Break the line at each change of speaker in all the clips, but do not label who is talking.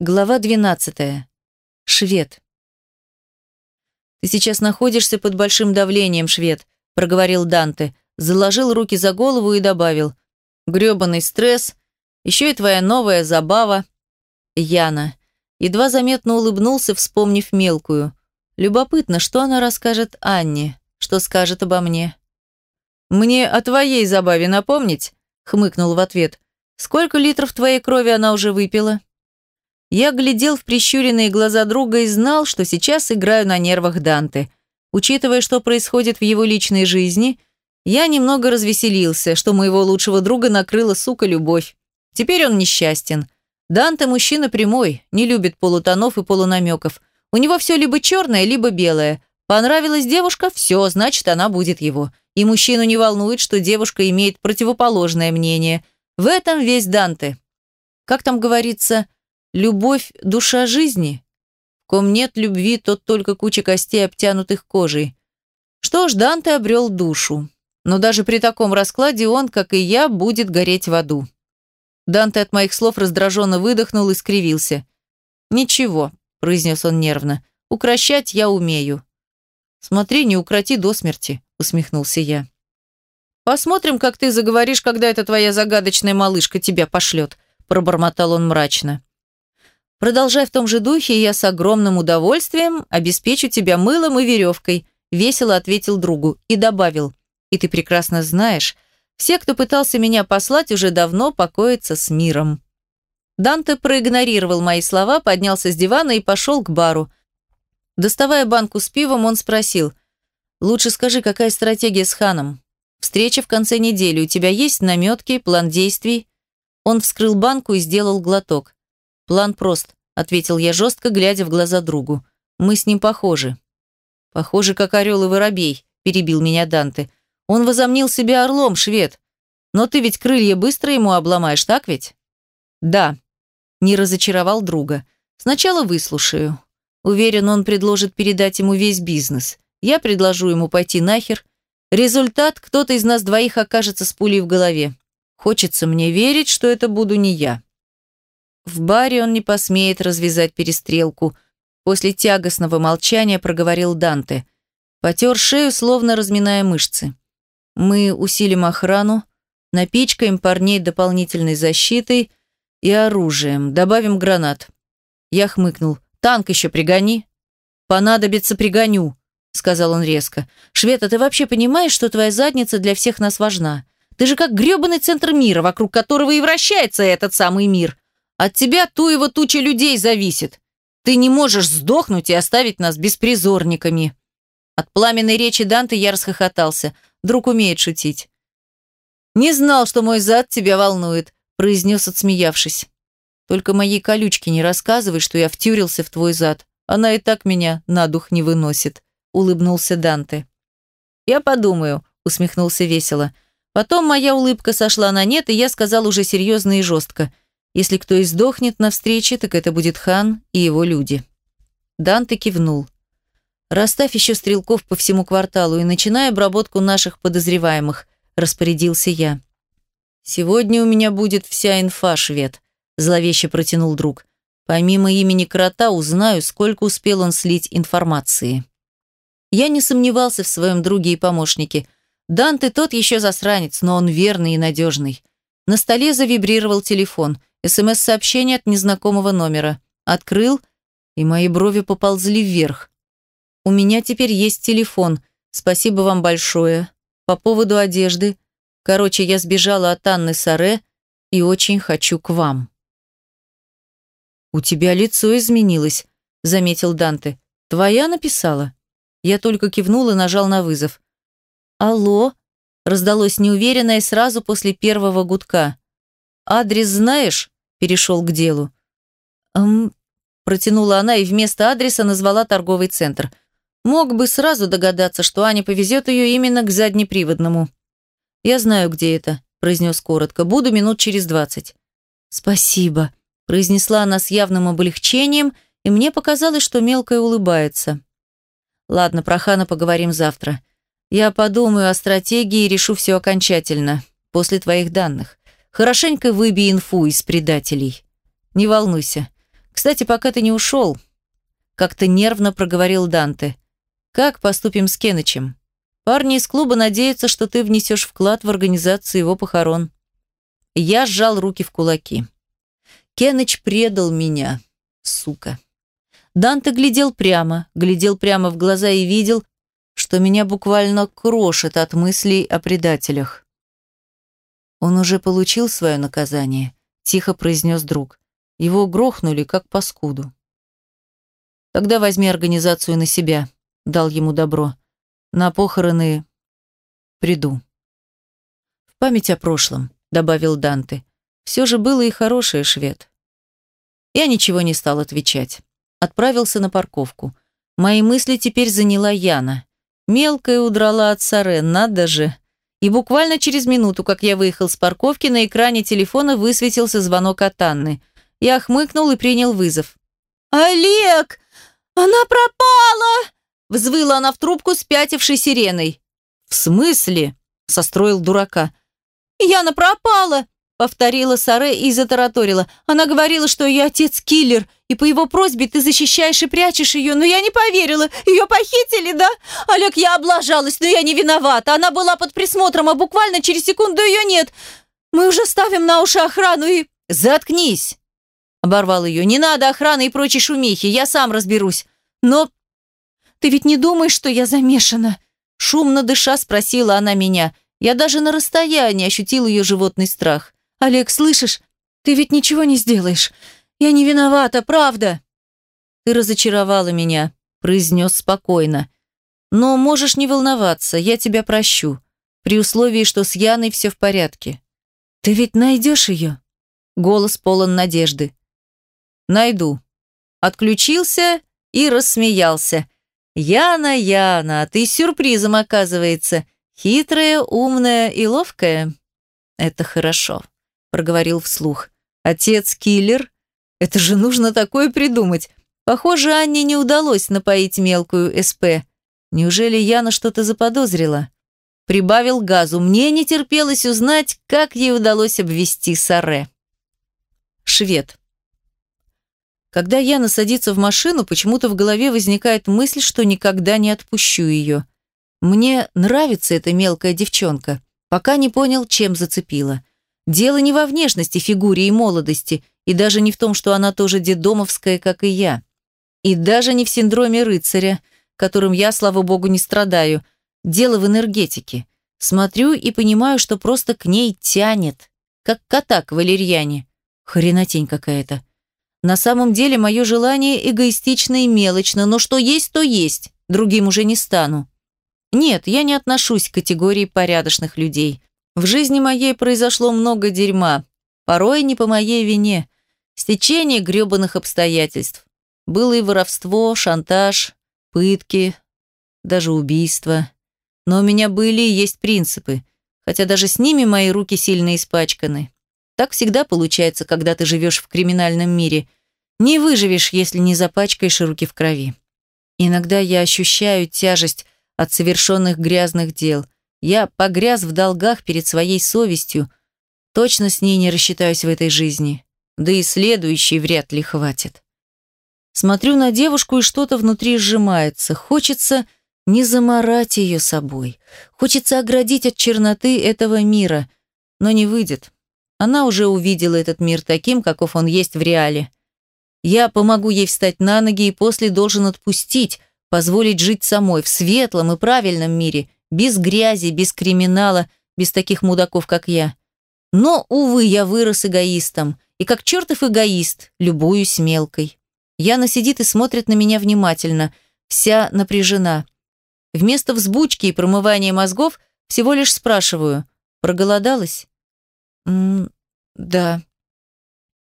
Глава 12. Швед. «Ты сейчас находишься под большим давлением, швед», – проговорил Данте, заложил руки за голову и добавил. «Грёбаный стресс, еще и твоя новая забава». Яна. Едва заметно улыбнулся, вспомнив мелкую. Любопытно, что она расскажет Анне, что скажет обо мне. «Мне о твоей забаве напомнить?» – хмыкнул в ответ. «Сколько литров твоей крови она уже выпила?» Я глядел в прищуренные глаза друга и знал, что сейчас играю на нервах Данте. Учитывая, что происходит в его личной жизни, я немного развеселился, что моего лучшего друга накрыла, сука, любовь. Теперь он несчастен. Данте мужчина прямой, не любит полутонов и полунамеков. У него все либо черное, либо белое. Понравилась девушка – все, значит, она будет его. И мужчину не волнует, что девушка имеет противоположное мнение. В этом весь Данте. Как там говорится – Любовь – душа жизни. Ком нет любви, тот только куча костей, обтянутых кожей. Что ж, Данте обрел душу. Но даже при таком раскладе он, как и я, будет гореть в аду. Данте от моих слов раздраженно выдохнул и скривился. «Ничего», – произнес он нервно, – «укращать я умею». «Смотри, не укроти до смерти», – усмехнулся я. «Посмотрим, как ты заговоришь, когда эта твоя загадочная малышка тебя пошлет», – пробормотал он мрачно. Продолжай в том же духе, и я с огромным удовольствием обеспечу тебя мылом и веревкой», весело ответил другу и добавил. «И ты прекрасно знаешь, все, кто пытался меня послать, уже давно покоятся с миром». Данте проигнорировал мои слова, поднялся с дивана и пошел к бару. Доставая банку с пивом, он спросил. «Лучше скажи, какая стратегия с ханом? Встреча в конце недели. У тебя есть наметки, план действий?» Он вскрыл банку и сделал глоток. «План прост», — ответил я жестко, глядя в глаза другу. «Мы с ним похожи». «Похожи, как орел и воробей», — перебил меня Данте. «Он возомнил себя орлом, швед. Но ты ведь крылья быстро ему обломаешь, так ведь?» «Да», — не разочаровал друга. «Сначала выслушаю. Уверен, он предложит передать ему весь бизнес. Я предложу ему пойти нахер. Результат – кто-то из нас двоих окажется с пулей в голове. Хочется мне верить, что это буду не я». В баре он не посмеет развязать перестрелку. После тягостного молчания проговорил Данте. Потер шею, словно разминая мышцы. Мы усилим охрану, напичкаем парней дополнительной защитой и оружием, добавим гранат. Я хмыкнул. «Танк еще пригони». «Понадобится, пригоню», — сказал он резко. «Швед, ты вообще понимаешь, что твоя задница для всех нас важна? Ты же как грёбаный центр мира, вокруг которого и вращается этот самый мир. От тебя ту его туча людей зависит. Ты не можешь сдохнуть и оставить нас беспризорниками». От пламенной речи Данте я расхохотался. Друг умеет шутить. «Не знал, что мой зад тебя волнует», – произнес, отсмеявшись. «Только моей колючке не рассказывай, что я втюрился в твой зад. Она и так меня на дух не выносит», – улыбнулся Данте. «Я подумаю», – усмехнулся весело. Потом моя улыбка сошла на нет, и я сказал уже серьезно и жестко – если кто и сдохнет на встрече, так это будет хан и его люди. Данте кивнул. «Расставь еще стрелков по всему кварталу и начинай обработку наших подозреваемых», – распорядился я. «Сегодня у меня будет вся инфа, швед», – зловеще протянул друг. «Помимо имени крота узнаю, сколько успел он слить информации». Я не сомневался в своем друге и помощнике. Данте тот еще засранец, но он верный и надежный. На столе завибрировал телефон – СМС-сообщение от незнакомого номера. Открыл, и мои брови поползли вверх. «У меня теперь есть телефон. Спасибо вам большое. По поводу одежды. Короче, я сбежала от Анны Саре и очень хочу к вам». «У тебя лицо изменилось», — заметил Данте. «Твоя написала?» Я только кивнул и нажал на вызов. «Алло?» — раздалось неуверенное сразу после первого гудка. «Адрес знаешь?» Перешел к делу. «Эм...» – протянула она и вместо адреса назвала торговый центр. Мог бы сразу догадаться, что Аня повезет ее именно к заднеприводному. «Я знаю, где это», – произнес коротко. «Буду минут через двадцать». «Спасибо», – произнесла она с явным облегчением, и мне показалось, что мелкая улыбается. «Ладно, про Хана поговорим завтра. Я подумаю о стратегии и решу все окончательно, после твоих данных. Хорошенько выбей инфу из предателей. Не волнуйся. Кстати, пока ты не ушел, как-то нервно проговорил Данте. Как поступим с Кенычем? Парни из клуба надеются, что ты внесешь вклад в организацию его похорон. Я сжал руки в кулаки. Кеныч предал меня, сука. Данте глядел прямо, глядел прямо в глаза и видел, что меня буквально крошит от мыслей о предателях. «Он уже получил свое наказание», – тихо произнес друг. «Его грохнули, как паскуду». «Тогда возьми организацию на себя», – дал ему добро. «На похороны приду». «В память о прошлом», – добавил Данте. «Все же было и хорошее, швед». Я ничего не стал отвечать. Отправился на парковку. Мои мысли теперь заняла Яна. Мелкая удрала от Саре, надо же. И буквально через минуту, как я выехал с парковки, на экране телефона высветился звонок от Анны. Я хмыкнул и принял вызов. «Олег! Она пропала!» Взвыла она в трубку, спятившей сиреной. «В смысле?» – состроил дурака. «Яна пропала!» Повторила Саре и затараторила. Она говорила, что ее отец киллер, и по его просьбе ты защищаешь и прячешь ее. Но я не поверила. Ее похитили, да? Олег, я облажалась, но я не виновата. Она была под присмотром, а буквально через секунду ее нет. Мы уже ставим на уши охрану и... Заткнись! Оборвал ее. Не надо охраны и прочей шумихи, я сам разберусь. Но ты ведь не думаешь, что я замешана? Шумно дыша спросила она меня. Я даже на расстоянии ощутил ее животный страх. «Олег, слышишь? Ты ведь ничего не сделаешь. Я не виновата, правда!» «Ты разочаровала меня», – произнес спокойно. «Но можешь не волноваться, я тебя прощу, при условии, что с Яной все в порядке». «Ты ведь найдешь ее?» Голос полон надежды. «Найду». Отключился и рассмеялся. «Яна, Яна, ты сюрпризом оказывается. Хитрая, умная и ловкая. Это хорошо» проговорил вслух. «Отец киллер? Это же нужно такое придумать. Похоже, Анне не удалось напоить мелкую СП. Неужели Яна что-то заподозрила?» Прибавил газу. Мне не терпелось узнать, как ей удалось обвести Саре. Швед. Когда Яна садится в машину, почему-то в голове возникает мысль, что никогда не отпущу ее. Мне нравится эта мелкая девчонка, пока не понял, чем зацепила. Дело не во внешности, фигуре и молодости, и даже не в том, что она тоже дедомовская, как и я. И даже не в синдроме рыцаря, которым я, слава богу, не страдаю. Дело в энергетике. Смотрю и понимаю, что просто к ней тянет, как кота к валерьяне. Хренотень какая-то. На самом деле мое желание эгоистично и мелочно, но что есть, то есть, другим уже не стану. Нет, я не отношусь к категории порядочных людей. В жизни моей произошло много дерьма, порой не по моей вине, стечение грёбаных обстоятельств. Было и воровство, шантаж, пытки, даже убийство. Но у меня были и есть принципы, хотя даже с ними мои руки сильно испачканы. Так всегда получается, когда ты живешь в криминальном мире. Не выживешь, если не запачкаешь руки в крови. Иногда я ощущаю тяжесть от совершенных грязных дел – я погряз в долгах перед своей совестью. Точно с ней не рассчитаюсь в этой жизни. Да и следующей вряд ли хватит. Смотрю на девушку, и что-то внутри сжимается. Хочется не заморать ее собой. Хочется оградить от черноты этого мира. Но не выйдет. Она уже увидела этот мир таким, каков он есть в реале. Я помогу ей встать на ноги и после должен отпустить, позволить жить самой в светлом и правильном мире, без грязи, без криминала, без таких мудаков, как я. Но, увы, я вырос эгоистом. И как чертов эгоист, любуюсь мелкой. Яна сидит и смотрит на меня внимательно, вся напряжена. Вместо взбучки и промывания мозгов всего лишь спрашиваю, проголодалась? «М да.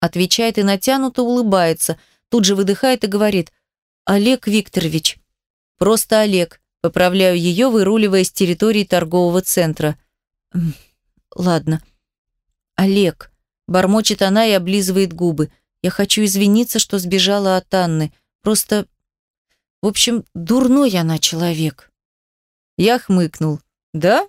Отвечает и натянуто улыбается, тут же выдыхает и говорит, «Олег Викторович». Просто Олег. Поправляю ее, выруливая с территории торгового центра. Ладно. Олег. Бормочет она и облизывает губы. Я хочу извиниться, что сбежала от Анны. Просто... В общем, дурной она человек. Я хмыкнул. Да?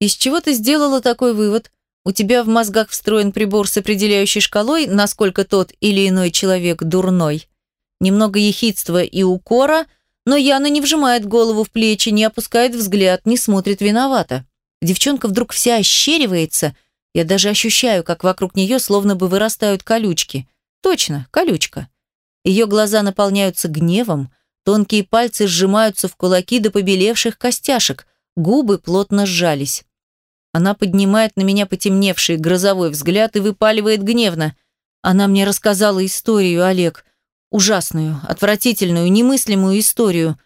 Из чего ты сделала такой вывод? у тебя в мозгах встроен прибор с определяющей шкалой, насколько тот или иной человек дурной. Немного ехидства и укора, но Яна не вжимает голову в плечи, не опускает взгляд, не смотрит виновато. Девчонка вдруг вся ощеривается. Я даже ощущаю, как вокруг нее словно бы вырастают колючки. Точно, колючка. Ее глаза наполняются гневом, тонкие пальцы сжимаются в кулаки до побелевших костяшек, губы плотно сжались. Она поднимает на меня потемневший грозовой взгляд и выпаливает гневно. Она мне рассказала историю, Олег. Ужасную, отвратительную, немыслимую историю.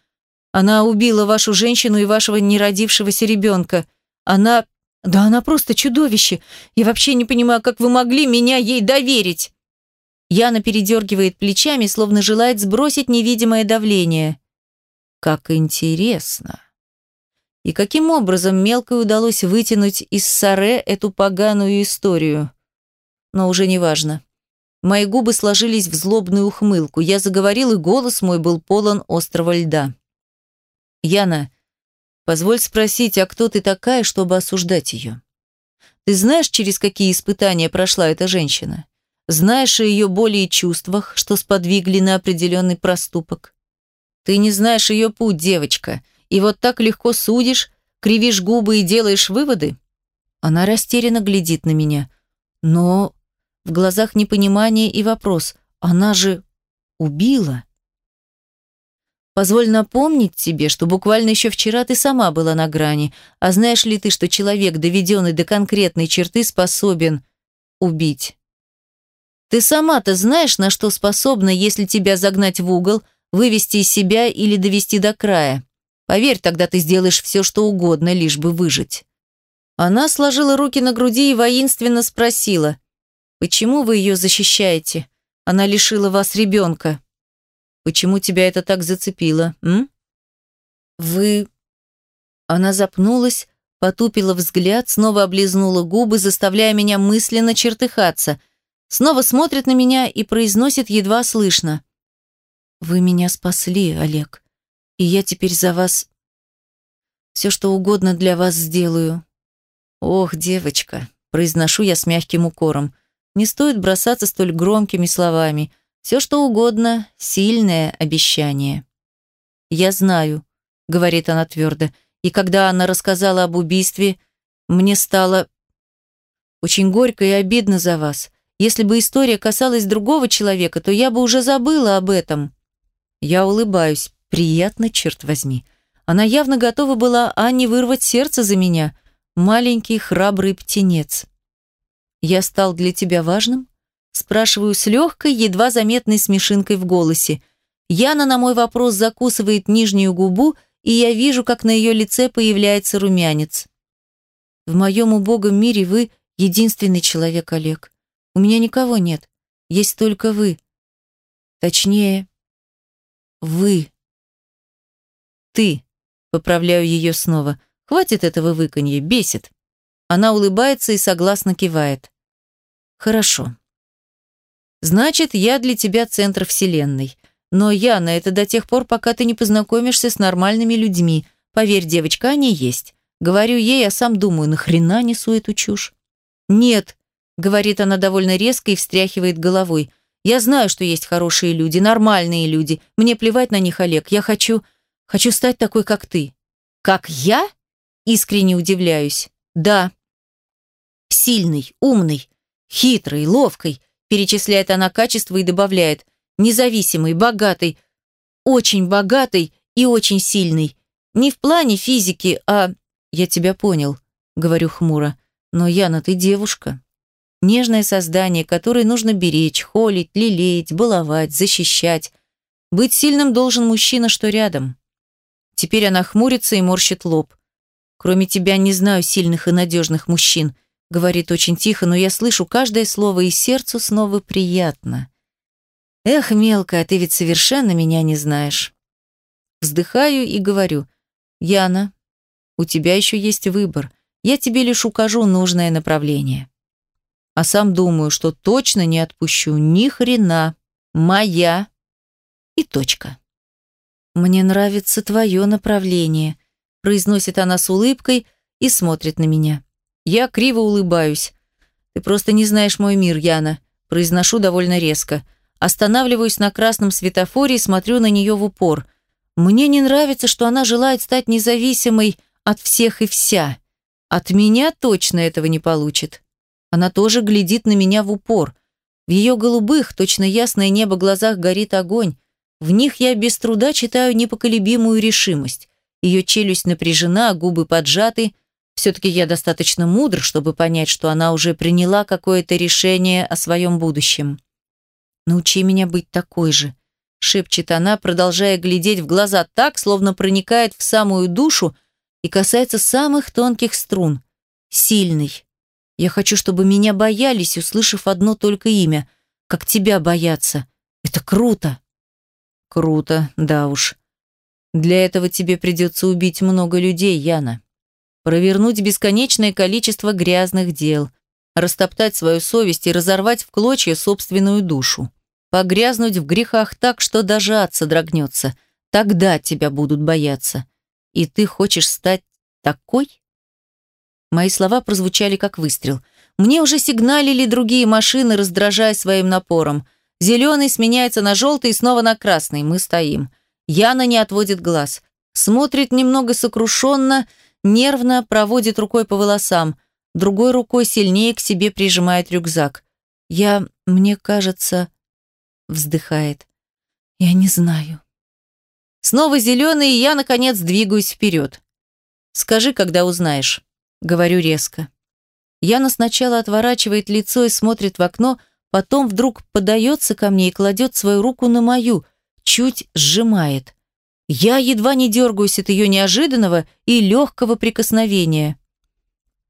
Она убила вашу женщину и вашего неродившегося ребенка. Она... Да она просто чудовище. Я вообще не понимаю, как вы могли меня ей доверить. Яна передергивает плечами, словно желает сбросить невидимое давление. Как интересно. И каким образом мелкой удалось вытянуть из Саре эту поганую историю? Но уже не важно. Мои губы сложились в злобную ухмылку. Я заговорил, и голос мой был полон острого льда. «Яна, позволь спросить, а кто ты такая, чтобы осуждать ее? Ты знаешь, через какие испытания прошла эта женщина? Знаешь о ее боли и чувствах, что сподвигли на определенный проступок? Ты не знаешь ее путь, девочка, и вот так легко судишь, кривишь губы и делаешь выводы? Она растерянно глядит на меня. Но в глазах непонимание и вопрос. Она же убила. Позволь напомнить тебе, что буквально еще вчера ты сама была на грани. А знаешь ли ты, что человек, доведенный до конкретной черты, способен убить? Ты сама-то знаешь, на что способна, если тебя загнать в угол, вывести из себя или довести до края? Поверь, тогда ты сделаешь все, что угодно, лишь бы выжить». Она сложила руки на груди и воинственно спросила, «Почему вы ее защищаете? Она лишила вас ребенка. Почему тебя это так зацепило, м? Вы...» Она запнулась, потупила взгляд, снова облизнула губы, заставляя меня мысленно чертыхаться. Снова смотрит на меня и произносит едва слышно. «Вы меня спасли, Олег и я теперь за вас все, что угодно для вас сделаю. Ох, девочка, произношу я с мягким укором. Не стоит бросаться столь громкими словами. Все, что угодно, сильное обещание. Я знаю, говорит она твердо, и когда она рассказала об убийстве, мне стало очень горько и обидно за вас. Если бы история касалась другого человека, то я бы уже забыла об этом. Я улыбаюсь. Приятно, черт возьми. Она явно готова была Анне вырвать сердце за меня. Маленький храбрый птенец. «Я стал для тебя важным?» Спрашиваю с легкой, едва заметной смешинкой в голосе. Яна на мой вопрос закусывает нижнюю губу, и я вижу, как на ее лице появляется румянец. «В моем убогом мире вы единственный человек, Олег. У меня никого нет. Есть только вы. Точнее, вы». «Ты», — поправляю ее снова, — «хватит этого выканья, бесит». Она улыбается и согласно кивает. «Хорошо. Значит, я для тебя центр вселенной. Но, Яна, это до тех пор, пока ты не познакомишься с нормальными людьми. Поверь, девочка, они есть. Говорю ей, а сам думаю, нахрена несу эту чушь? Нет, говорит она довольно резко и встряхивает головой. Я знаю, что есть хорошие люди, нормальные люди. Мне плевать на них, Олег. Я хочу... Хочу стать такой, как ты. Как я? Искренне удивляюсь. Да. Сильный, умный, хитрый, ловкий, перечисляет она качество и добавляет. Независимый, богатый, очень богатый и очень сильный. Не в плане физики, а... Я тебя понял, говорю хмуро. Но, Яна, ты девушка. Нежное создание, которое нужно беречь, холить, лелеять, баловать, защищать. Быть сильным должен мужчина, что рядом. Теперь она хмурится и морщит лоб. «Кроме тебя не знаю сильных и надежных мужчин», говорит очень тихо, но я слышу каждое слово, и сердцу снова приятно. «Эх, мелкая, ты ведь совершенно меня не знаешь». Вздыхаю и говорю, «Яна, у тебя еще есть выбор. Я тебе лишь укажу нужное направление». А сам думаю, что точно не отпущу ни хрена. Моя. И точка. «Мне нравится твое направление», – произносит она с улыбкой и смотрит на меня. Я криво улыбаюсь. Ты просто не знаешь мой мир, Яна. Произношу довольно резко. Останавливаюсь на красном светофоре и смотрю на нее в упор. Мне не нравится, что она желает стать независимой от всех и вся. От меня точно этого не получит. Она тоже глядит на меня в упор. В ее голубых, точно ясное небо глазах горит огонь. В них я без труда читаю непоколебимую решимость. Ее челюсть напряжена, губы поджаты. Все-таки я достаточно мудр, чтобы понять, что она уже приняла какое-то решение о своем будущем. «Научи меня быть такой же», — шепчет она, продолжая глядеть в глаза так, словно проникает в самую душу и касается самых тонких струн. Сильный. Я хочу, чтобы меня боялись, услышав одно только имя, как тебя боятся. Это круто. Круто, да уж. Для этого тебе придется убить много людей, Яна. Провернуть бесконечное количество грязных дел, растоптать свою совесть и разорвать в клочья собственную душу. Погрязнуть в грехах так, что даже ад содрогнется. Тогда тебя будут бояться. И ты хочешь стать такой? Мои слова прозвучали как выстрел. Мне уже сигналили другие машины, раздражая своим напором. Зеленый сменяется на желтый и снова на красный. Мы стоим. Яна не отводит глаз. Смотрит немного сокрушенно, нервно проводит рукой по волосам. Другой рукой сильнее к себе прижимает рюкзак. Я, мне кажется, вздыхает. Я не знаю. Снова зеленый, и я, наконец, двигаюсь вперед. Скажи, когда узнаешь. Говорю резко. Яна сначала отворачивает лицо и смотрит в окно, потом вдруг подается ко мне и кладет свою руку на мою, чуть сжимает. Я едва не дергаюсь от ее неожиданного и легкого прикосновения.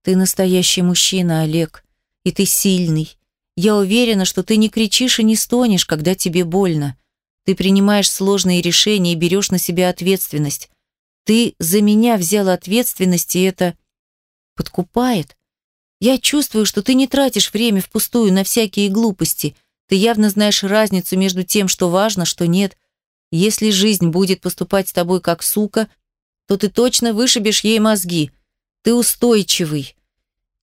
«Ты настоящий мужчина, Олег, и ты сильный. Я уверена, что ты не кричишь и не стонешь, когда тебе больно. Ты принимаешь сложные решения и берешь на себя ответственность. Ты за меня взял ответственность, и это подкупает. Я чувствую, что ты не тратишь время впустую на всякие глупости. Ты явно знаешь разницу между тем, что важно, что нет. Если жизнь будет поступать с тобой как сука, то ты точно вышибешь ей мозги. Ты устойчивый.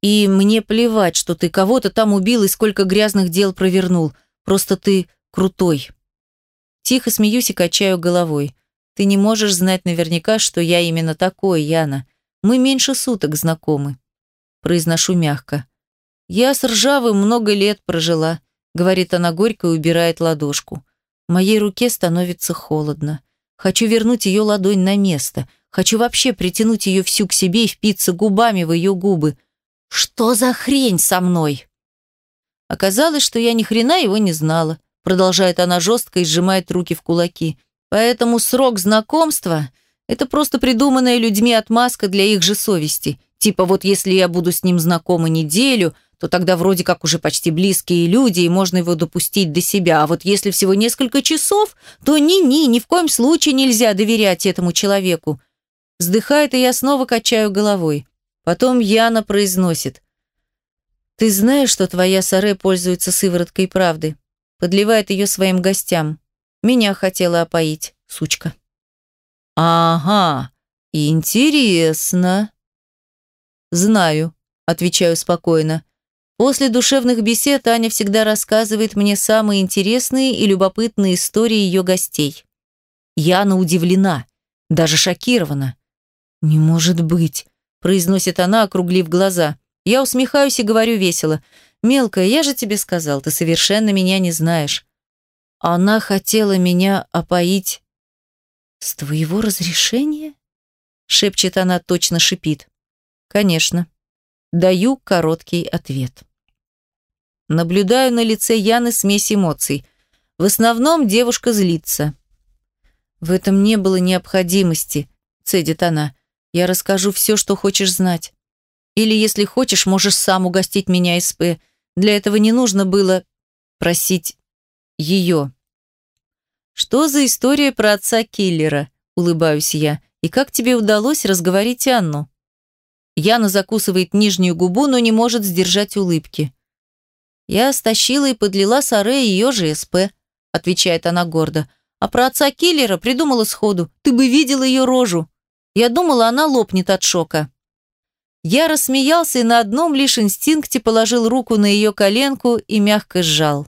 И мне плевать, что ты кого-то там убил и сколько грязных дел провернул. Просто ты крутой. Тихо смеюсь и качаю головой. Ты не можешь знать наверняка, что я именно такой, Яна. Мы меньше суток знакомы. Произношу мягко. Я с Ржавым много лет прожила, говорит она горько и убирает ладошку. Моей руке становится холодно. Хочу вернуть ее ладонь на место. Хочу вообще притянуть ее всю к себе и впиться губами в ее губы. Что за хрень со мной? Оказалось, что я ни хрена его не знала. Продолжает она жестко и сжимает руки в кулаки. Поэтому срок знакомства – это просто придуманная людьми отмазка для их же совести. Типа вот если я буду с ним знакома неделю – то тогда вроде как уже почти близкие люди, и можно его допустить до себя. А вот если всего несколько часов, то ни-ни, ни в коем случае нельзя доверять этому человеку. Вздыхает, и я снова качаю головой. Потом Яна произносит. «Ты знаешь, что твоя Саре пользуется сывороткой правды? Подливает ее своим гостям. Меня хотела опоить, сучка». «Ага, интересно». «Знаю», — отвечаю спокойно. После душевных бесед Аня всегда рассказывает мне самые интересные и любопытные истории ее гостей. Яна удивлена, даже шокирована. «Не может быть», – произносит она, округлив глаза. Я усмехаюсь и говорю весело. «Мелкая, я же тебе сказал, ты совершенно меня не знаешь». Она хотела меня опоить. «С твоего разрешения?» Шепчет она, точно шипит. «Конечно». Даю короткий ответ. Наблюдаю на лице Яны смесь эмоций. В основном девушка злится. «В этом не было необходимости», — цедит она. «Я расскажу все, что хочешь знать. Или, если хочешь, можешь сам угостить меня СП. Для этого не нужно было просить ее». «Что за история про отца киллера?» — улыбаюсь я. «И как тебе удалось разговорить Анну?» Яна закусывает нижнюю губу, но не может сдержать улыбки. «Я стащила и подлила Саре ее же СП», – отвечает она гордо. «А про отца киллера придумала сходу. Ты бы видел ее рожу. Я думала, она лопнет от шока». Я рассмеялся и на одном лишь инстинкте положил руку на ее коленку и мягко сжал.